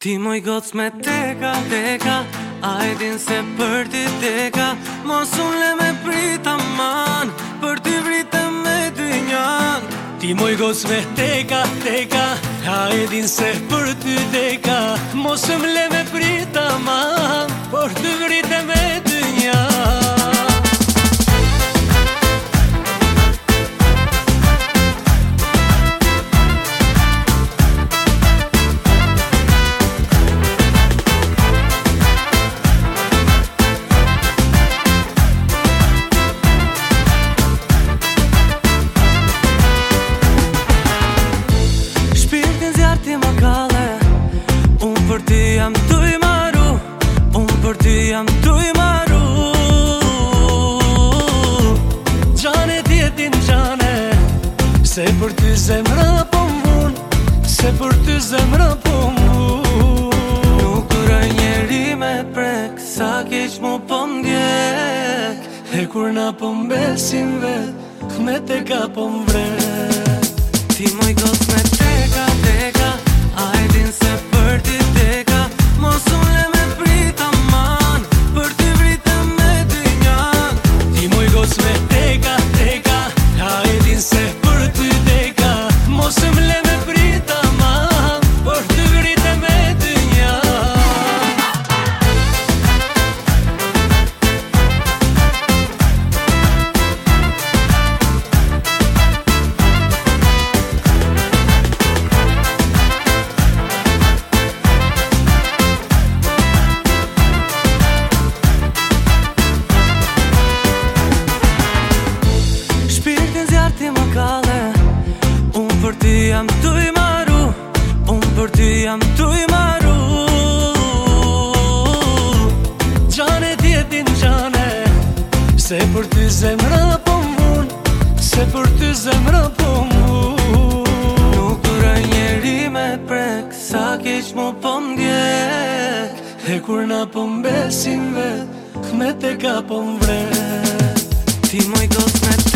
Ti më i gotës me teka, teka A din se për ti teka Mos unë le me prita man Për ti vrita me dy njan Ti më i gotës me teka, teka A din se për ti teka Mos unë le me prita man Për ti vrita me dy njan ti më kale Unë për ti jam të i maru Unë për ti jam të i maru Gjane ti e din gjane Se për ti zemra po mun Se për ti zemra po mun Nuk rëj njeri me prek Sa keq mu po E kur na po vet Me te ka po vret Ti moj kosmet për ty jam tu i maru Gjane tjetin gjane Se për ty zemra po mbun Se për ty zemra po mbun Nuk të raj njeri me prek Sa keq mu po mdjek E kur na po mbesin vet Me te ka po mbret Ti mojtos me te